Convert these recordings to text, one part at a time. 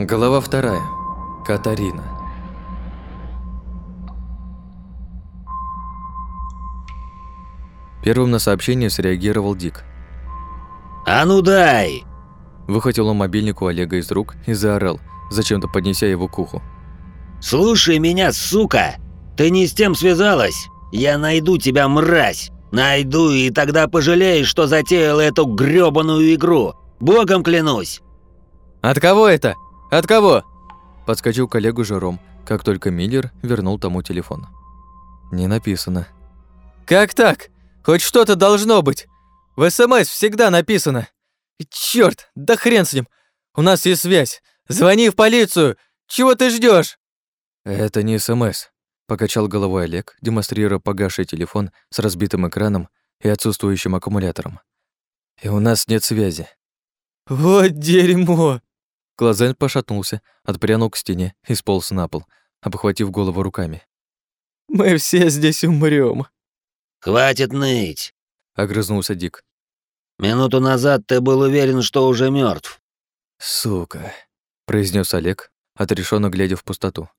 Глава вторая. Катарина. Первым на сообщение среагировал Дик. «А ну дай!» Выхватил он мобильник у Олега из рук и заорал, зачем-то поднеся его к уху. «Слушай меня, сука! Ты не с тем связалась! Я найду тебя, мразь! Найду, и тогда пожалеешь, что затеял эту грёбаную игру! Богом клянусь!» «От кого это? От кого?» Подскочил коллегу Жером, как только Миллер вернул тому телефон. Не написано. «Как так? Хоть что-то должно быть! В СМС всегда написано! Чёрт, да хрен с ним! У нас есть связь! Звони в полицию! Чего ты ждёшь?» «Это не СМС», — покачал головой Олег, демонстрируя погасший телефон с разбитым экраном и отсутствующим аккумулятором. «И у нас нет связи». «Вот дерьмо!» Глазен пошатнулся, отпрянул к стене и сполз на пол, обхватив голову руками. «Мы все здесь умрём!» «Хватит ныть!» — огрызнулся Дик. «Минуту назад ты был уверен, что уже мертв. «Сука!» — произнес Олег, отрешенно глядя в пустоту.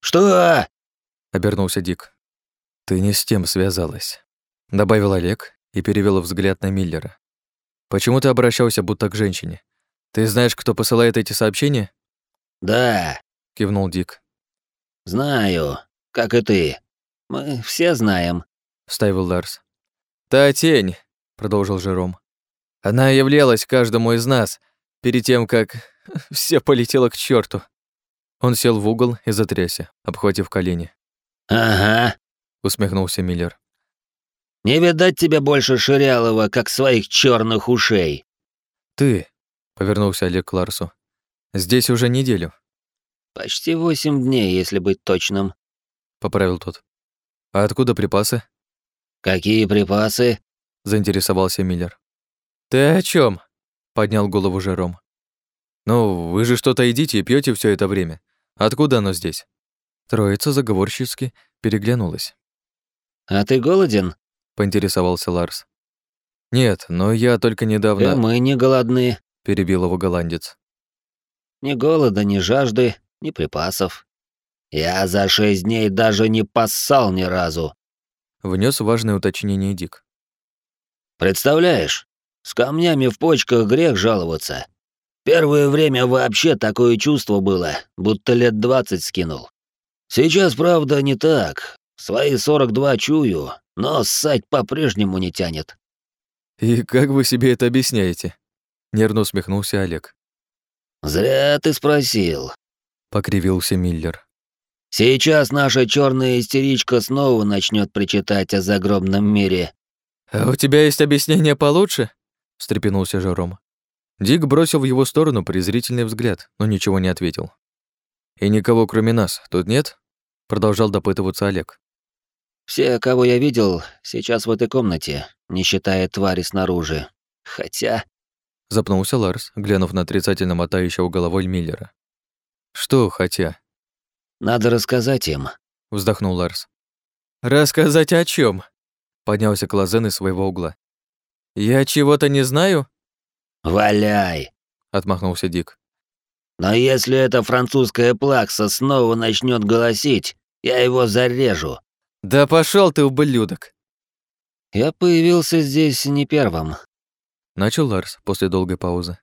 «Что?» — обернулся Дик. «Ты не с тем связалась», — добавил Олег и перевел взгляд на Миллера. «Почему ты обращался будто к женщине? Ты знаешь, кто посылает эти сообщения?» «Да», — кивнул Дик. «Знаю, как и ты. Мы все знаем», — вставил Ларс. «Та тень», — продолжил Жером. «Она являлась каждому из нас перед тем, как все полетело к черту. Он сел в угол и затрясся, обхватив колени. «Ага», — усмехнулся Миллер. «Не видать тебе больше Ширялова, как своих черных ушей». «Ты», — повернулся Олег к Ларсу, — «здесь уже неделю». «Почти восемь дней, если быть точным», — поправил тот. «А откуда припасы?» «Какие припасы?» — заинтересовался Миллер. «Ты о чем? поднял голову Жером. «Ну, вы же что-то едите и пьете все это время. Откуда оно здесь?» Троица заговорщицки переглянулась. «А ты голоден?» — поинтересовался Ларс. «Нет, но я только недавно...» «И мы не голодны», — перебил его голландец. «Ни голода, ни жажды, ни припасов. Я за шесть дней даже не поссал ни разу», — внес важное уточнение Дик. «Представляешь, с камнями в почках грех жаловаться. Первое время вообще такое чувство было, будто лет двадцать скинул. Сейчас, правда, не так. Свои сорок два чую, но ссать по-прежнему не тянет. «И как вы себе это объясняете?» — нервно усмехнулся Олег. «Зря ты спросил», — покривился Миллер. «Сейчас наша черная истеричка снова начнет причитать о загробном мире». «А у тебя есть объяснение получше?» — встрепенулся Жером. Дик бросил в его сторону презрительный взгляд, но ничего не ответил. «И никого, кроме нас, тут нет?» — продолжал допытываться Олег. «Все, кого я видел, сейчас в этой комнате, не считая твари снаружи. Хотя...» Запнулся Ларс, глянув на отрицательно мотающего головой Миллера. «Что «хотя»?» «Надо рассказать им», — вздохнул Ларс. «Рассказать о чем? поднялся Клазен из своего угла. «Я чего-то не знаю?» «Валяй!» — отмахнулся Дик. «Но если эта французская плакса снова начнет голосить, я его зарежу». «Да пошел ты, ублюдок!» «Я появился здесь не первым», — начал Ларс после долгой паузы.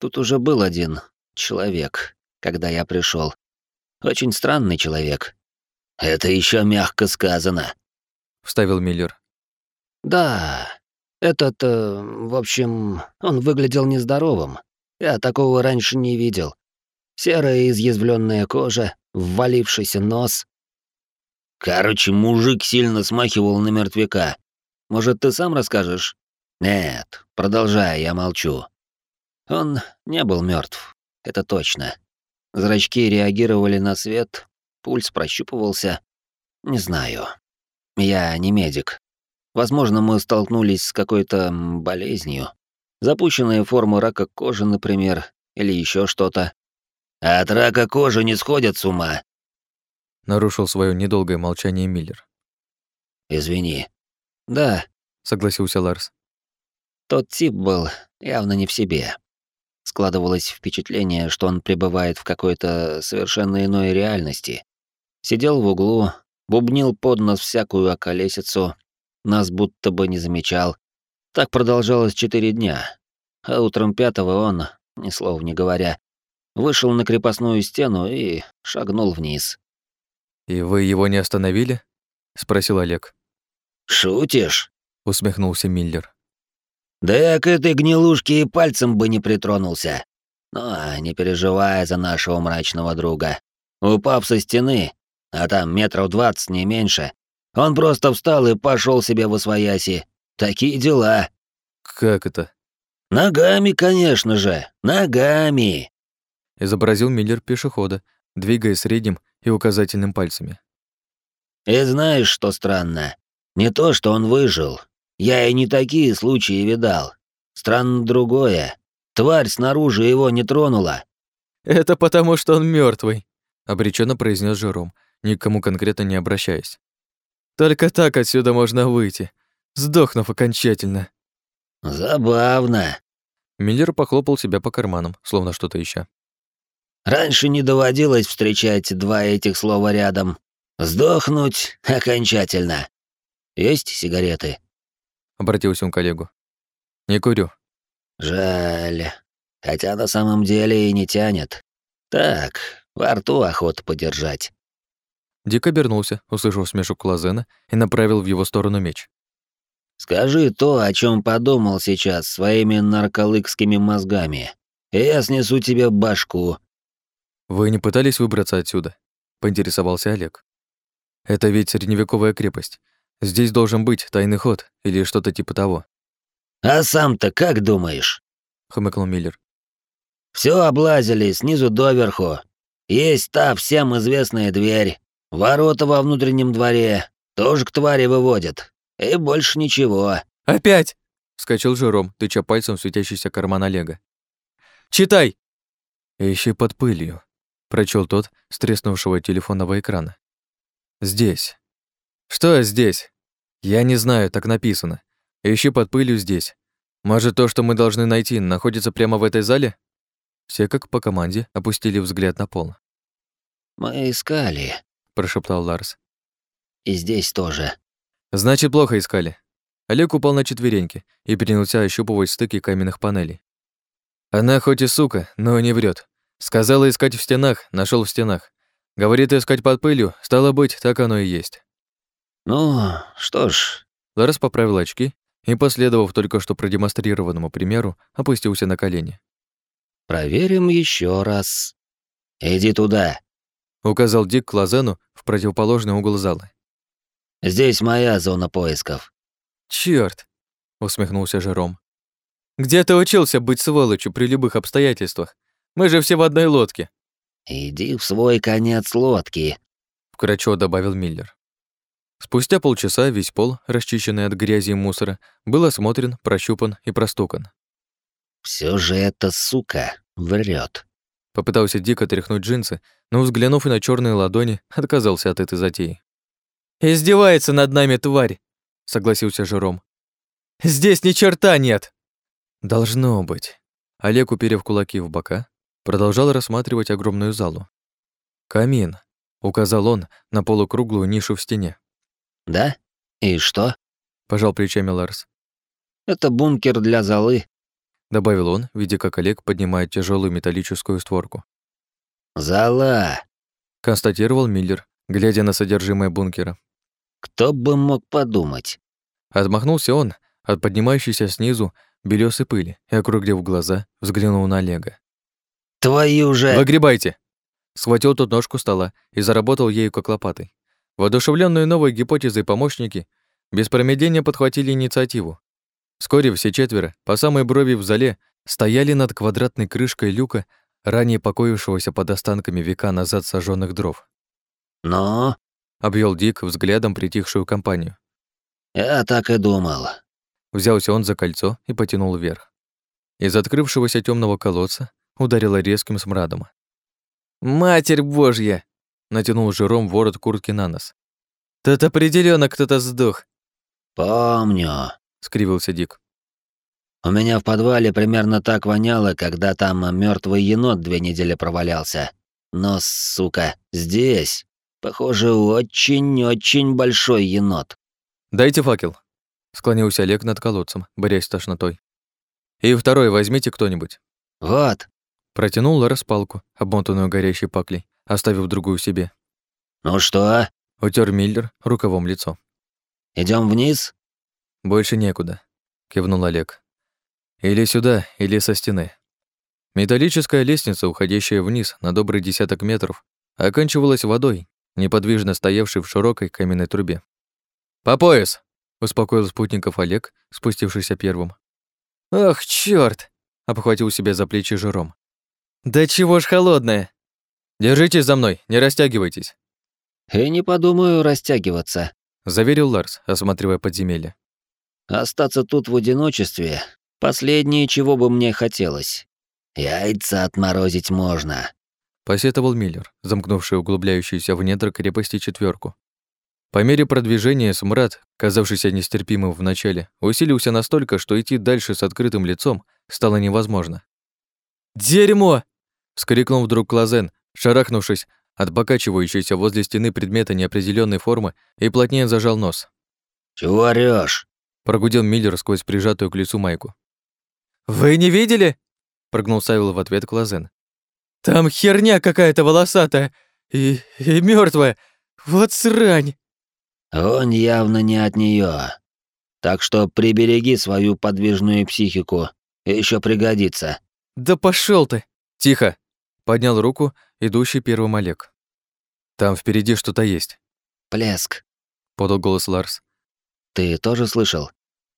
«Тут уже был один человек, когда я пришел. Очень странный человек». «Это еще мягко сказано», — вставил Миллер. «Да, этот, э, в общем, он выглядел нездоровым. Я такого раньше не видел. Серая изъязвленная кожа, ввалившийся нос. Короче, мужик сильно смахивал на мертвяка. Может, ты сам расскажешь? Нет, продолжай, я молчу. Он не был мертв, это точно. Зрачки реагировали на свет, пульс прощупывался. Не знаю. Я не медик, Возможно, мы столкнулись с какой-то болезнью. Запущенная форма рака кожи, например, или еще что-то. А от рака кожи не сходят с ума. Нарушил свое недолгое молчание Миллер. Извини. Да, согласился Ларс. Тот тип был явно не в себе. складывалось впечатление, что он пребывает в какой-то совершенно иной реальности. Сидел в углу, бубнил под нос всякую околесицу, нас будто бы не замечал. Так продолжалось четыре дня. А утром пятого он, ни слова не говоря, вышел на крепостную стену и шагнул вниз. «И вы его не остановили?» — спросил Олег. «Шутишь?» — усмехнулся Миллер. «Да я к этой гнилушке и пальцем бы не притронулся. Но не переживай за нашего мрачного друга. Упав со стены, а там метров двадцать, не меньше, он просто встал и пошел себе в освояси. Такие дела». «Как это?» «Ногами, конечно же, ногами!» Изобразил Миллер пешехода, двигая средним и указательным пальцами. «И знаешь, что странно? Не то, что он выжил. Я и не такие случаи видал. Странно другое. Тварь снаружи его не тронула». «Это потому, что он мертвый, обреченно произнес Жером, никому конкретно не обращаясь. «Только так отсюда можно выйти, сдохнув окончательно». «Забавно». Миллер похлопал себя по карманам, словно что-то ища. «Раньше не доводилось встречать два этих слова рядом. Сдохнуть окончательно. Есть сигареты?» Обратился он к коллегу. «Не курю». «Жаль. Хотя на самом деле и не тянет. Так, во рту охота подержать». Дик обернулся, услышал смешок Лазена и направил в его сторону меч. Скажи то, о чем подумал сейчас своими нарколыкскими мозгами, и я снесу тебе башку». «Вы не пытались выбраться отсюда?» — поинтересовался Олег. «Это ведь средневековая крепость. Здесь должен быть тайный ход или что-то типа того». «А сам-то как думаешь?» — хмыкнул Миллер. Все облазили снизу доверху. Есть та всем известная дверь. Ворота во внутреннем дворе. Тоже к твари выводят. И больше ничего. «Опять!» — вскочил Жером, тыча пальцем в светящийся карман Олега. «Читай!» «Ищи под пылью», — прочел тот с треснувшего телефонного экрана. «Здесь». «Что здесь?» «Я не знаю, так написано. Ищи под пылью здесь. Может, то, что мы должны найти, находится прямо в этой зале?» Все, как по команде, опустили взгляд на пол. «Мы искали», — прошептал Ларс. «И здесь тоже». Значит, плохо искали. Олег упал на четвереньки и принялся ощупывать стыки каменных панелей. Она хоть и сука, но не врет. Сказала искать в стенах, нашел в стенах. Говорит искать под пылью, стало быть, так оно и есть. Ну, что ж. Ларс поправил очки и, последовав только что продемонстрированному примеру, опустился на колени. Проверим еще раз. Иди туда, указал Дик к Лазену в противоположный угол зала. Здесь моя зона поисков. Черт! усмехнулся Жером. Где ты учился быть сволочью при любых обстоятельствах? Мы же все в одной лодке. Иди в свой конец лодки, вкратчиво добавил Миллер. Спустя полчаса весь пол, расчищенный от грязи и мусора, был осмотрен, прощупан и простукан. Все же эта сука врет. Попытался дико тряхнуть джинсы, но, взглянув на черные ладони, отказался от этой затеи. «Издевается над нами, тварь!» — согласился Жером. «Здесь ни черта нет!» «Должно быть». Олег, уперев кулаки в бока, продолжал рассматривать огромную залу. «Камин», — указал он на полукруглую нишу в стене. «Да? И что?» — пожал плечами Ларс. «Это бункер для золы», — добавил он, видя, как Олег поднимает тяжелую металлическую створку. «Зола», — констатировал Миллер, глядя на содержимое бункера. Кто бы мог подумать? Отмахнулся он от поднимающейся снизу белёсой пыли и, округлив глаза, взглянул на Олега. «Твою же...» «Выгребайте!» Схватил тот ножку стола и заработал ею как лопатой. Воодушевленные новой гипотезой помощники без промедления подхватили инициативу. Вскоре все четверо, по самой брови в зале, стояли над квадратной крышкой люка, ранее покоившегося под останками века назад сожженных дров. «Но...» обвел Дик взглядом притихшую компанию. «Я так и думал». Взялся он за кольцо и потянул вверх. Из открывшегося темного колодца ударило резким смрадом. «Матерь Божья!» — натянул жиром ворот куртки на нос. «Тут определенно кто-то сдох». «Помню», — скривился Дик. У меня в подвале примерно так воняло, когда там мертвый енот две недели провалялся. Но, сука, здесь, похоже, очень-очень большой енот. «Дайте факел», — склонился Олег над колодцем, борясь с тошнотой. «И второй возьмите кто-нибудь». «Вот». Протянул Ларс палку, обмотанную горящей паклей, оставив другую себе. «Ну что?» — утер Миллер рукавом лицо. Идем вниз?» «Больше некуда», — кивнул Олег. «Или сюда, или со стены». Металлическая лестница, уходящая вниз на добрый десяток метров, оканчивалась водой, неподвижно стоявшей в широкой каменной трубе. «По пояс!» — успокоил спутников Олег, спустившийся первым. «Ах, чёрт!» — обхватил себя за плечи жиром. «Да чего ж холодная!» «Держитесь за мной, не растягивайтесь!» «И не подумаю растягиваться», — заверил Ларс, осматривая подземелье. «Остаться тут в одиночестве — последнее, чего бы мне хотелось. Яйца отморозить можно», — посетовал Миллер, замкнувший углубляющуюся в недра крепости четверку. По мере продвижения смрад, казавшийся нестерпимым в начале, усилился настолько, что идти дальше с открытым лицом стало невозможно. «Дерьмо!» — вскрикнул вдруг Клазен, шарахнувшись от покачивающейся возле стены предмета неопределенной формы и плотнее зажал нос. «Чего орёшь?» — прогудел Миллер сквозь прижатую к лицу майку. «Вы не видели?» — прогнул Савел в ответ Клазен. «Там херня какая-то волосатая и, и мертвая. Вот срань!» «Он явно не от нее. Так что прибереги свою подвижную психику. Еще пригодится». «Да пошел ты!» «Тихо!» — поднял руку идущий первым Олег. «Там впереди что-то есть». «Плеск», — подал голос Ларс. «Ты тоже слышал?»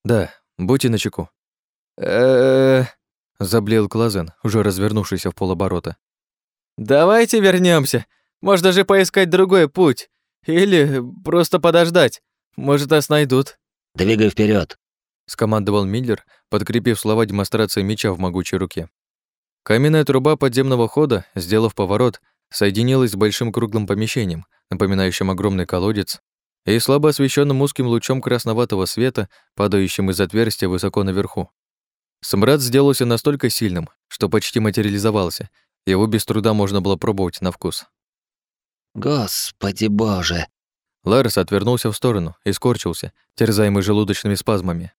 «Да, будьте начеку». э заблеял Клазен, уже развернувшийся в полоборота. «Давайте вернемся. Может, даже поискать другой путь. Или просто подождать. Может, нас найдут». «Двигай вперед, скомандовал Миллер, подкрепив слова демонстрацией меча в могучей руке. Каменная труба подземного хода, сделав поворот, соединилась с большим круглым помещением, напоминающим огромный колодец, и слабо освещенным узким лучом красноватого света, падающим из отверстия высоко наверху. Смрад сделался настолько сильным, что почти материализовался, его без труда можно было пробовать на вкус. «Господи боже!» Ларес отвернулся в сторону и скорчился, терзаемый желудочными спазмами.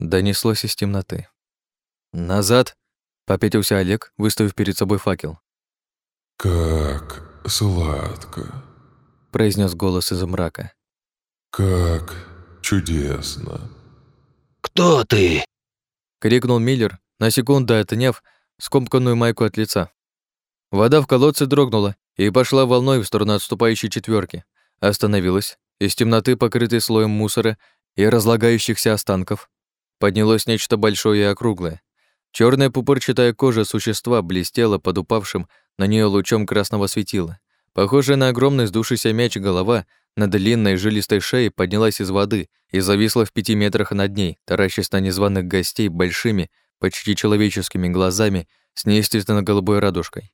Донеслось из темноты. «Назад!» — попятился Олег, выставив перед собой факел. «Как сладко!» — произнес голос из мрака. «Как чудесно!» «Кто ты?» — крикнул Миллер, на секунду отняв скомканную майку от лица. Вода в колодце дрогнула и пошла волной в сторону отступающей четверки, остановилась, из темноты, покрытой слоем мусора и разлагающихся останков, поднялось нечто большое и округлое, Черная пупырчатая кожа существа блестела под упавшим на нее лучом красного светила. Похожая на огромный сдувшийся мяч голова на длинной жилистой шее поднялась из воды и зависла в пяти метрах над ней, таращась на незваных гостей большими, почти человеческими глазами с неестественно голубой радужкой.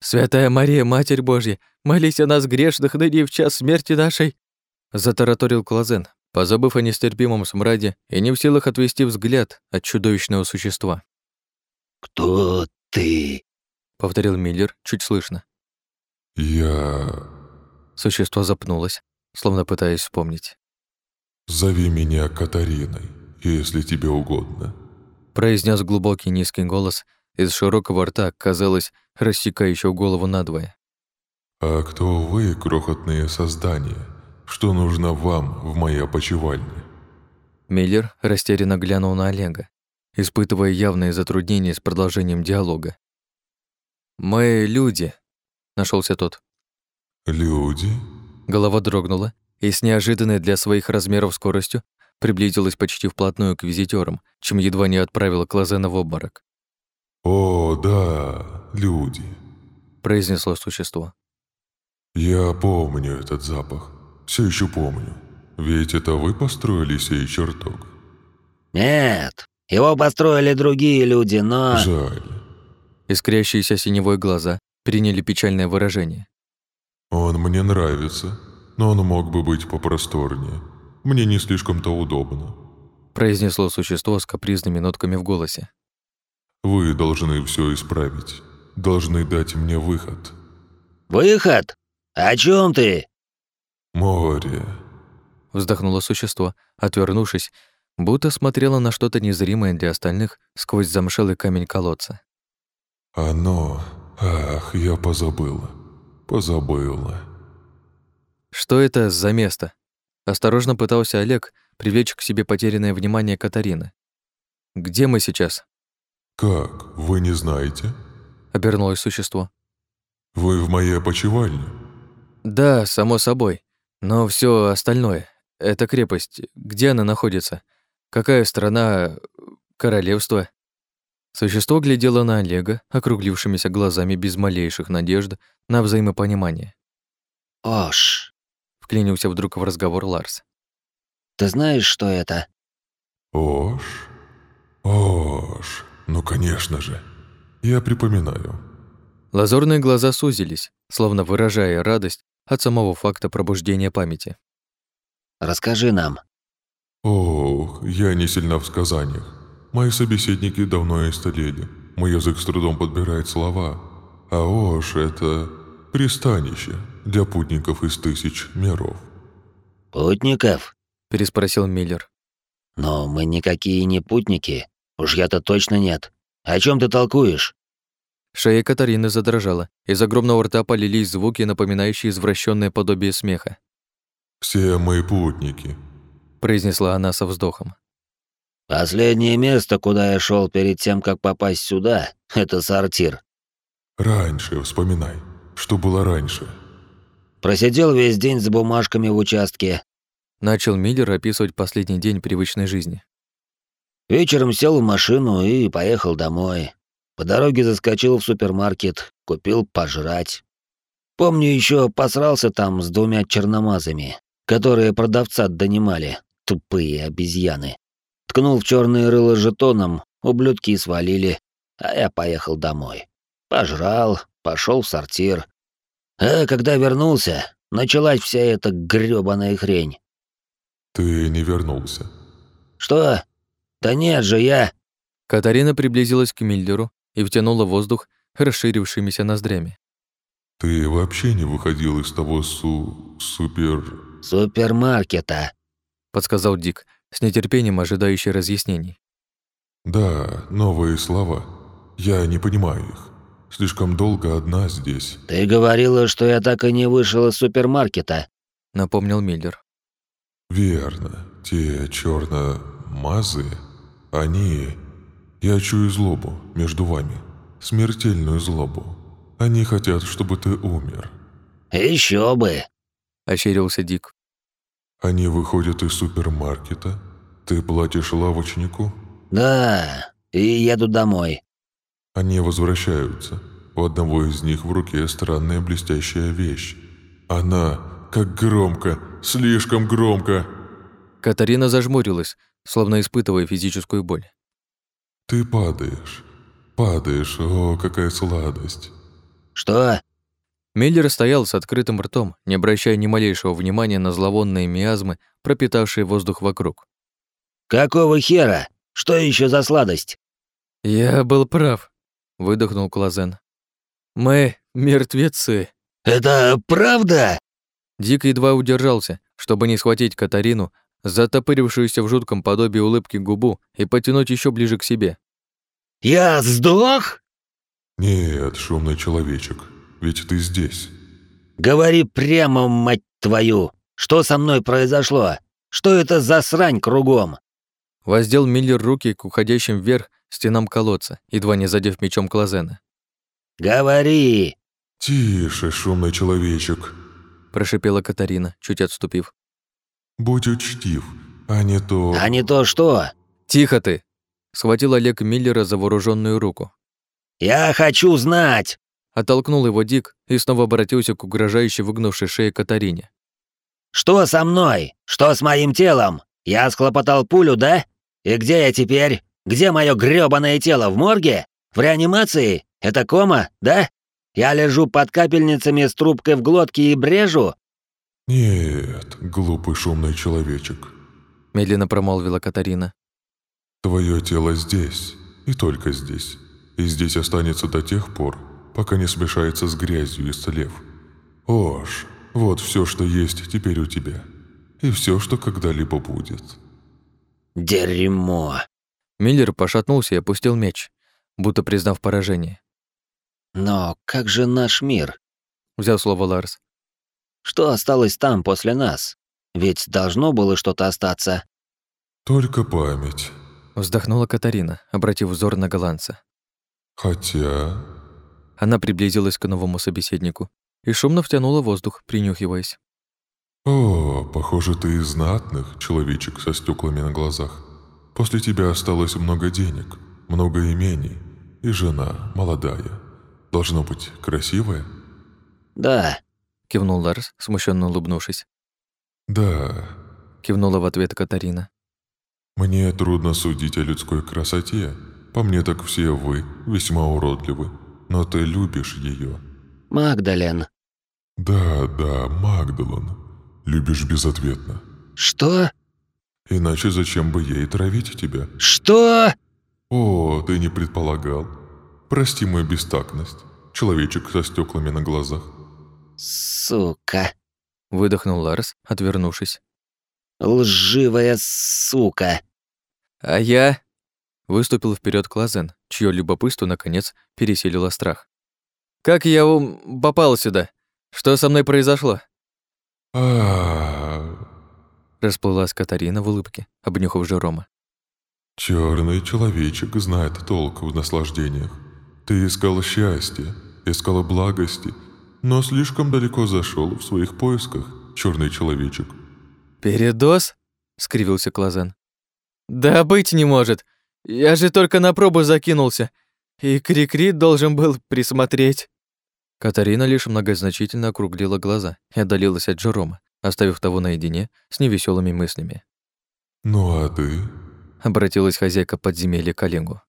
«Святая Мария, Матерь Божья, молись о нас грешных, ныне в час смерти нашей!» Затараторил Клазен, позабыв о нестерпимом смраде и не в силах отвести взгляд от чудовищного существа. «Кто ты?» — повторил Миллер чуть слышно. «Я...» Существо запнулось, словно пытаясь вспомнить. «Зови меня Катариной, если тебе угодно», — произнес глубокий низкий голос из широкого рта, казалось, рассекающего голову надвое. «А кто вы, крохотные создания? Что нужно вам в моей опочивальне?» Миллер растерянно глянул на Олега испытывая явные затруднения с продолжением диалога. «Мы люди», — нашелся тот. «Люди?» Голова дрогнула и с неожиданной для своих размеров скоростью приблизилась почти вплотную к визитерам, чем едва не отправила Клазена в обморок. «О, да, люди», — произнесло существо. «Я помню этот запах. Все еще помню. Ведь это вы построили сей чертог?» «Нет, его построили другие люди, но...» «Жаль». Искрящиеся синевой глаза приняли печальное выражение. «Он мне нравится, но он мог бы быть попросторнее. Мне не слишком-то удобно». произнесло существо с капризными нотками в голосе. Вы должны все исправить. Должны дать мне выход. «Выход? О чем ты?» Море. Вздохнуло существо, отвернувшись, будто смотрело на что-то незримое для остальных сквозь замшелый камень колодца. Оно... Ах, я позабыла. Позабыла. Что это за место? Осторожно пытался Олег привлечь к себе потерянное внимание Катарины. Где мы сейчас? Как? Вы не знаете? Обернулось существо. Вы в моей опочивальне? Да, само собой. Но все остальное — это крепость. Где она находится? Какая страна? Королевство? Существо глядело на Олега, округлившимися глазами без малейших надежд на взаимопонимание. «Ош, Вклинился вдруг в разговор Ларс. ты знаешь, что это?» Ош? Ош. Ну, конечно же. Я припоминаю. Лазурные глаза сузились, словно выражая радость от самого факта пробуждения памяти. «Расскажи нам». Ох, я не сильна в сказаниях. Мои собеседники давно истолели. Мой язык с трудом подбирает слова. А Ош — это пристанище для путников из тысяч миров. «Путников? Переспросил Миллер. Но мы никакие не путники. Уж я-то точно нет. О чем ты толкуешь?» Шея Катарины задрожала, из огромного рта полились звуки, напоминающие извращенное подобие смеха. Все мои путники. Произнесла она со вздохом. «Последнее место, куда я шел перед тем, как попасть сюда, это сортир. Раньше вспоминай, что было раньше. Просидел весь день с бумажками в участке. Начал Миллер описывать последний день привычной жизни. Вечером сел в машину и поехал домой. По дороге заскочил в супермаркет, купил пожрать. Помню, еще посрался там с двумя черномазами, которые продавца донимали, тупые обезьяны. Ткнул в черное рыло жетоном, ублюдки свалили, а я поехал домой. Пожрал, пошел в сортир. А когда вернулся, началась вся эта грёбаная хрень. Ты не вернулся. Что? Да нет же, я... Катарина приблизилась к Миллеру и втянула воздух расширившимися ноздрями. Ты вообще не выходил из того су... супер... Супермаркета. Подсказал Дик, с нетерпением ожидающий разъяснений. Да, новые слова. Я не понимаю их. Слишком долго одна здесь. Ты говорила, что я так и не вышел из супермаркета. Напомнил Миллер. Верно. Те черно-мазы, они... Я чую злобу между вами. Смертельную злобу. Они хотят, чтобы ты умер. Еще бы. Ощерился Дик. Они выходят из супермаркета. Ты платишь лавочнику. Да, и еду домой. Они возвращаются. У одного из них в руке странная блестящая вещь. Она, как громко, слишком громко. Катарина зажмурилась, словно испытывая физическую боль. Ты падаешь. Падаешь, о, какая сладость. Что? Миллер стоял с открытым ртом, не обращая ни малейшего внимания на зловонные миазмы, пропитавшие воздух вокруг. Какого хера? Что еще за сладость? «Я был прав», — выдохнул Клазен. «Мы мертвецы». Это правда? Дик едва удержался, чтобы не схватить Катарину, затопырившуюся в жутком подобии улыбки губу, и потянуть еще ближе к себе. Я сдох? Нет, шумный человечек, ведь ты здесь. Говори прямо, мать твою. Что со мной произошло? Что это за срань кругом? Воздел Миллер руки к уходящим вверх стенам колодца, едва не задев мечом Клазена. Говори. Тише, шумный человечек. Прошипела Катарина, чуть отступив. Будь учтив, а не то... А не то что? «Тихо ты!» Схватил Олег Миллера за вооруженную руку. Я хочу знать. Оттолкнул его Дик и снова обратился к угрожающе выгнувшей шее Катарине. Что со мной? Что с моим телом? Я схлопотал пулю, да? И где я теперь? Где мое грёбаное тело? В морге? В реанимации? Это кома, да? Я лежу под капельницами с трубкой в глотке и брежу? Нет, глупый шумный человечек. Медленно промолвила Катарина. Твое тело здесь, и только здесь. И здесь останется до тех пор, пока не смешается с грязью, исцелев. Ош, вот все, что есть теперь у тебя. И все, что когда-либо будет. Дерьмо. Миллер пошатнулся и опустил меч, будто признав поражение. Но как же наш мир? Взял слово Ларс. Что осталось там после нас? Ведь должно было что-то остаться. Только память. Вздохнула Катарина, обратив взор на голландца. Хотя... Она приблизилась к новому собеседнику и шумно втянула воздух, принюхиваясь. О, похоже, ты из знатных, человечек со стеклами на глазах. После тебя осталось много денег, много имений, и жена молодая. Должно быть красивая? Да, кивнул Ларс, смущенно улыбнувшись. Да, кивнула в ответ Катарина. Мне трудно судить о людской красоте. По мне так все вы весьма уродливы, но ты любишь ее. Магдален. Да, да, Магдален. Любишь безответно. Что? Иначе зачем бы ей травить тебя? Что? О, ты не предполагал. Прости мою бестактность. Человечек со стеклами на глазах. Сука. Выдохнул Ларс, отвернувшись. Лживая сука. А я... Выступил вперед Клазен, чье любопытство, наконец, пересилило страх. «Как я попал сюда? Что со мной произошло?» Расплылась Катарина в улыбке, обнюхав Жерома. Черный человечек знает толк в наслаждениях. Ты искал счастья, искал благости, но слишком далеко зашел в своих поисках, черный человечек. «Передоз?» — скривился Клазен. «Да быть не может! Я же только на пробу закинулся, и Крикри должен был присмотреть». Катарина лишь многозначительно округлила глаза и отдалилась от Джерома, оставив того наедине с невеселыми мыслями. «Ну а ты?» — обратилась хозяйка подземелья к Олегу.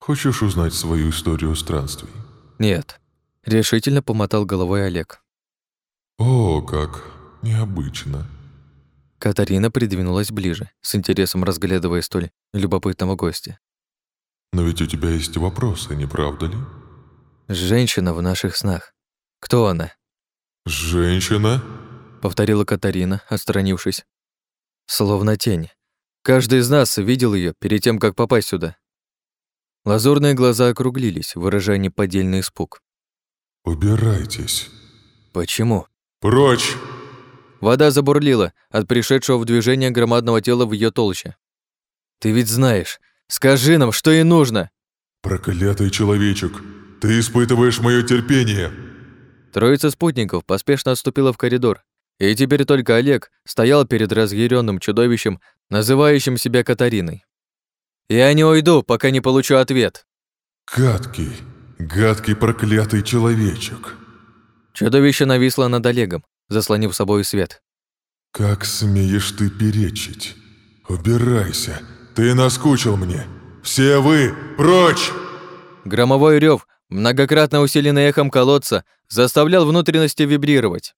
«Хочешь узнать свою историю странствий?» «Нет», — решительно помотал головой Олег. «О, как необычно!» Катарина придвинулась ближе, с интересом разглядывая столь любопытного гостя. «Но ведь у тебя есть вопросы, не правда ли?» «Женщина в наших снах. Кто она?» «Женщина?» — повторила Катарина, отстранившись. «Словно тень. Каждый из нас видел ее перед тем, как попасть сюда». Лазурные глаза округлились, выражая неподдельный испуг. «Убирайтесь». «Почему?» «Прочь!» Вода забурлила от пришедшего в движение громадного тела в ее толще. «Ты ведь знаешь. Скажи нам, что ей нужно!» «Проклятый человечек! Ты испытываешь мое терпение!» Троица спутников поспешно отступила в коридор, и теперь только Олег стоял перед разъяренным чудовищем, называющим себя Катариной. «Я не уйду, пока не получу ответ!» «Гадкий, гадкий проклятый человечек!» Чудовище нависло над Олегом, заслонив собой свет. «Как смеешь ты перечить? Убирайся! Ты наскучил мне! Все вы прочь!» Громовой рев многократно усиленный эхом колодца, заставлял внутренности вибрировать.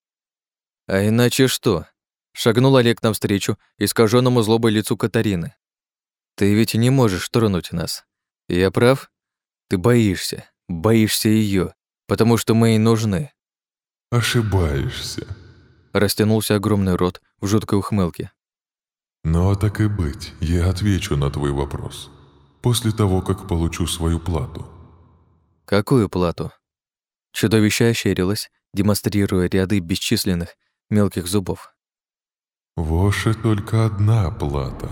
А иначе что? Шагнул Олег навстречу искаженному злобой лицу Катарины. Ты ведь не можешь тронуть нас. Я прав? Ты боишься, боишься ее, потому что мы ей нужны. Ошибаешься. Растянулся огромный рот в жуткой ухмылке. Но так и быть, я отвечу на твой вопрос. После того, как получу свою плату. Какую плату? Чудовище ощерилось, демонстрируя ряды бесчисленных мелких зубов. Воше только одна плата.